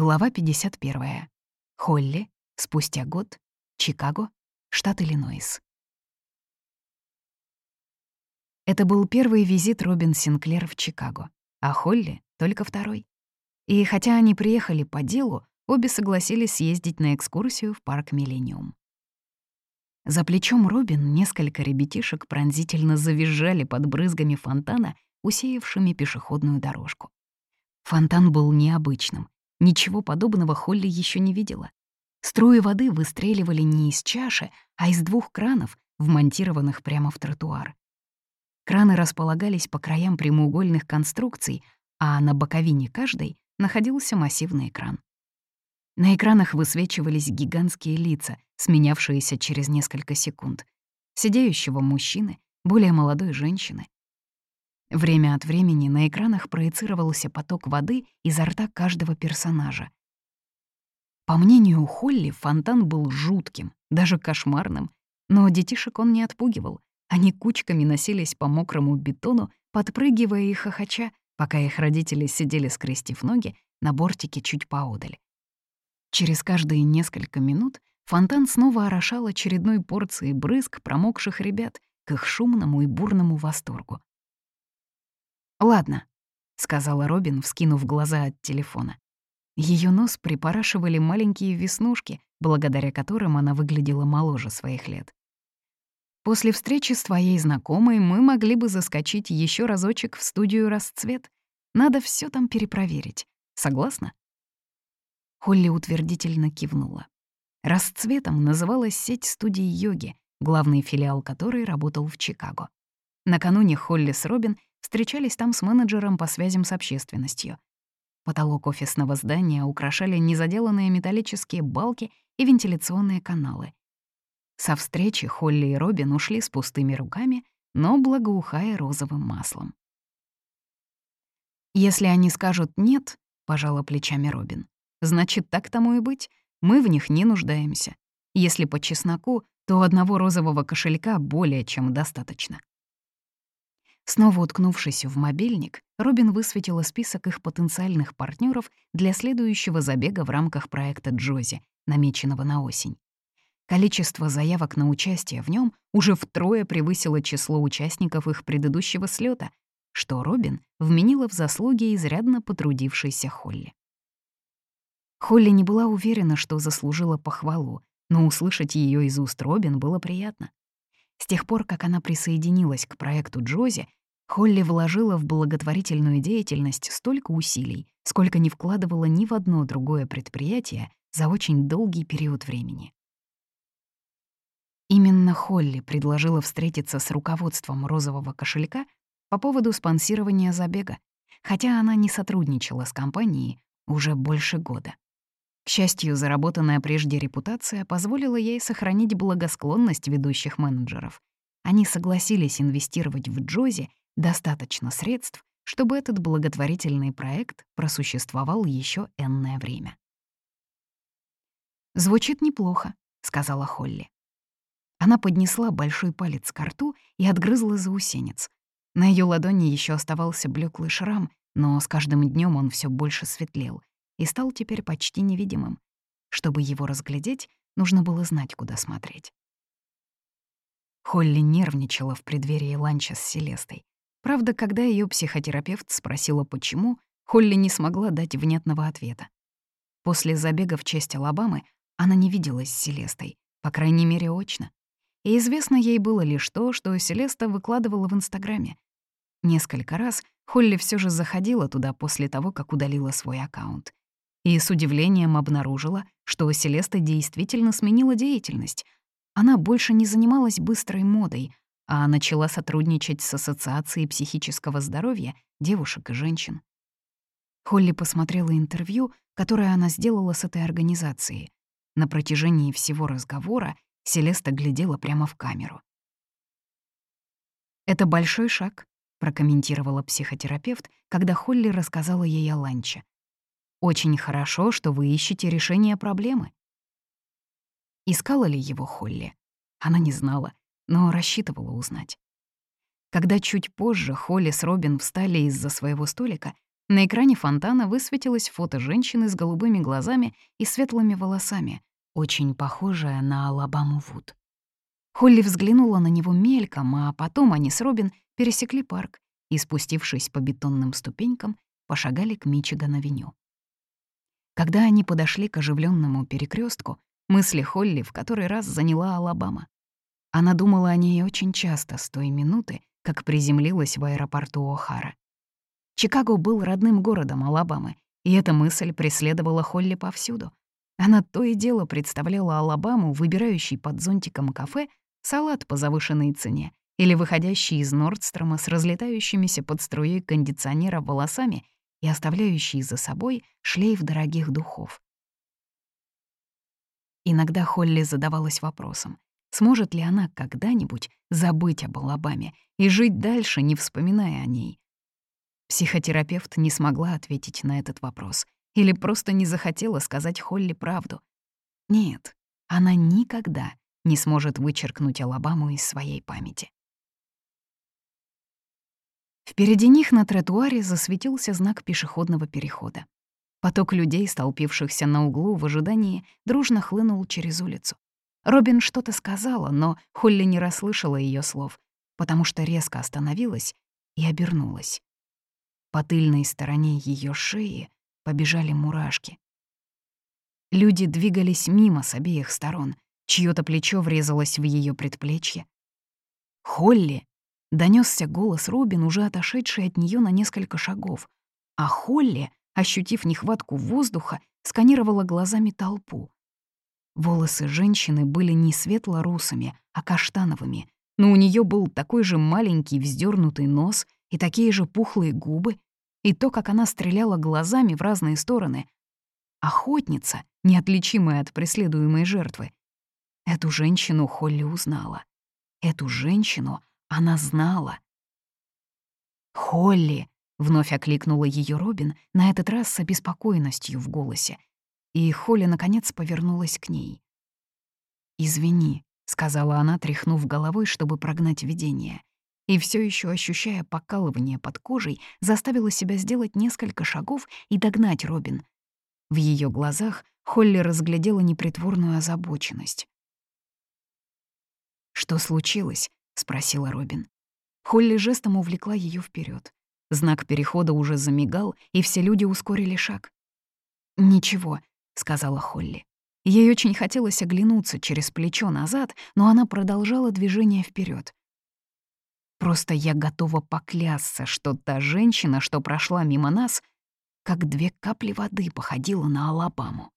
Глава 51. Холли. Спустя год. Чикаго. Штат Иллинойс. Это был первый визит Робин Синклер в Чикаго, а Холли — только второй. И хотя они приехали по делу, обе согласились съездить на экскурсию в парк «Миллениум». За плечом Робин несколько ребятишек пронзительно завизжали под брызгами фонтана, усеявшими пешеходную дорожку. Фонтан был необычным. Ничего подобного Холли еще не видела. Струи воды выстреливали не из чаши, а из двух кранов, вмонтированных прямо в тротуар. Краны располагались по краям прямоугольных конструкций, а на боковине каждой находился массивный экран. На экранах высвечивались гигантские лица, сменявшиеся через несколько секунд. Сидеющего мужчины, более молодой женщины. Время от времени на экранах проецировался поток воды изо рта каждого персонажа. По мнению Холли, фонтан был жутким, даже кошмарным, но детишек он не отпугивал. Они кучками носились по мокрому бетону, подпрыгивая и хохоча, пока их родители сидели, скрестив ноги, на бортике чуть поодаль. Через каждые несколько минут фонтан снова орошал очередной порцией брызг промокших ребят к их шумному и бурному восторгу. «Ладно», — сказала Робин, вскинув глаза от телефона. Ее нос припорашивали маленькие веснушки, благодаря которым она выглядела моложе своих лет. «После встречи с твоей знакомой мы могли бы заскочить еще разочек в студию «Расцвет». Надо все там перепроверить. Согласна?» Холли утвердительно кивнула. Расцветом называлась сеть студий йоги, главный филиал которой работал в Чикаго. Накануне Холли с Робин встречались там с менеджером по связям с общественностью. Потолок офисного здания украшали незаделанные металлические балки и вентиляционные каналы. Со встречи Холли и Робин ушли с пустыми руками, но благоухая розовым маслом. «Если они скажут «нет», — пожала плечами Робин, Значит, так тому и быть. Мы в них не нуждаемся. Если по чесноку, то одного розового кошелька более чем достаточно. Снова уткнувшись в мобильник, Робин высветила список их потенциальных партнеров для следующего забега в рамках проекта «Джози», намеченного на осень. Количество заявок на участие в нем уже втрое превысило число участников их предыдущего слета, что Робин вменила в заслуги изрядно потрудившейся Холли. Холли не была уверена, что заслужила похвалу, но услышать ее из уст Робин было приятно. С тех пор, как она присоединилась к проекту Джози, Холли вложила в благотворительную деятельность столько усилий, сколько не вкладывала ни в одно другое предприятие за очень долгий период времени. Именно Холли предложила встретиться с руководством розового кошелька по поводу спонсирования забега, хотя она не сотрудничала с компанией уже больше года. К счастью, заработанная прежде репутация позволила ей сохранить благосклонность ведущих менеджеров. Они согласились инвестировать в Джози достаточно средств, чтобы этот благотворительный проект просуществовал еще энное время. «Звучит неплохо», — сказала Холли. Она поднесла большой палец к рту и отгрызла заусенец. На ее ладони еще оставался блеклый шрам, но с каждым днем он все больше светлел, и стал теперь почти невидимым. Чтобы его разглядеть, нужно было знать, куда смотреть. Холли нервничала в преддверии ланча с Селестой. Правда, когда ее психотерапевт спросила, почему, Холли не смогла дать внятного ответа. После забега в честь Алабамы она не виделась с Селестой, по крайней мере, очно. И известно ей было лишь то, что Селеста выкладывала в Инстаграме. Несколько раз Холли все же заходила туда после того, как удалила свой аккаунт и с удивлением обнаружила, что Селеста действительно сменила деятельность. Она больше не занималась быстрой модой, а начала сотрудничать с Ассоциацией психического здоровья девушек и женщин. Холли посмотрела интервью, которое она сделала с этой организацией. На протяжении всего разговора Селеста глядела прямо в камеру. «Это большой шаг», — прокомментировала психотерапевт, когда Холли рассказала ей о ланче. Очень хорошо, что вы ищете решение проблемы. Искала ли его Холли? Она не знала, но рассчитывала узнать. Когда чуть позже Холли с Робин встали из-за своего столика, На экране фонтана высветилось фото женщины с голубыми глазами и светлыми волосами, очень похожая на Алабаму Вуд. Холли взглянула на него мельком, а потом они с Робин пересекли парк и, спустившись по бетонным ступенькам, пошагали к Мичиган-авеню. Когда они подошли к оживленному перекрестку, мысли Холли в который раз заняла Алабама. Она думала о ней очень часто с той минуты, как приземлилась в аэропорту О'Хара. Чикаго был родным городом Алабамы, и эта мысль преследовала Холли повсюду. Она то и дело представляла Алабаму, выбирающей под зонтиком кафе, салат по завышенной цене или выходящий из Нордстрома с разлетающимися под струей кондиционера волосами и оставляющий за собой шлейф дорогих духов. Иногда Холли задавалась вопросом, сможет ли она когда-нибудь забыть об Алабаме и жить дальше, не вспоминая о ней. Психотерапевт не смогла ответить на этот вопрос или просто не захотела сказать Холли правду. Нет, она никогда не сможет вычеркнуть Алабаму из своей памяти. Впереди них на тротуаре засветился знак пешеходного перехода. Поток людей, столпившихся на углу в ожидании, дружно хлынул через улицу. Робин что-то сказала, но Холли не расслышала ее слов, потому что резко остановилась и обернулась. По тыльной стороне ее шеи побежали мурашки. Люди двигались мимо с обеих сторон, чьё-то плечо врезалось в ее предплечье. «Холли!» — донесся голос Робин, уже отошедший от нее на несколько шагов, а Холли, ощутив нехватку воздуха, сканировала глазами толпу. Волосы женщины были не светло-русыми, а каштановыми, но у нее был такой же маленький вздернутый нос — и такие же пухлые губы, и то, как она стреляла глазами в разные стороны. Охотница, неотличимая от преследуемой жертвы. Эту женщину Холли узнала. Эту женщину она знала. «Холли!» — вновь окликнула ее Робин, на этот раз с обеспокоенностью в голосе. И Холли, наконец, повернулась к ней. «Извини», — сказала она, тряхнув головой, чтобы прогнать видение и все еще ощущая покалывание под кожей, заставила себя сделать несколько шагов и догнать Робин. В ее глазах Холли разглядела непритворную озабоченность. «Что случилось?» — спросила Робин. Холли жестом увлекла ее вперед. Знак перехода уже замигал, и все люди ускорили шаг. «Ничего», — сказала Холли. Ей очень хотелось оглянуться через плечо назад, но она продолжала движение вперед. Просто я готова поклясться, что та женщина, что прошла мимо нас, как две капли воды походила на Алабаму.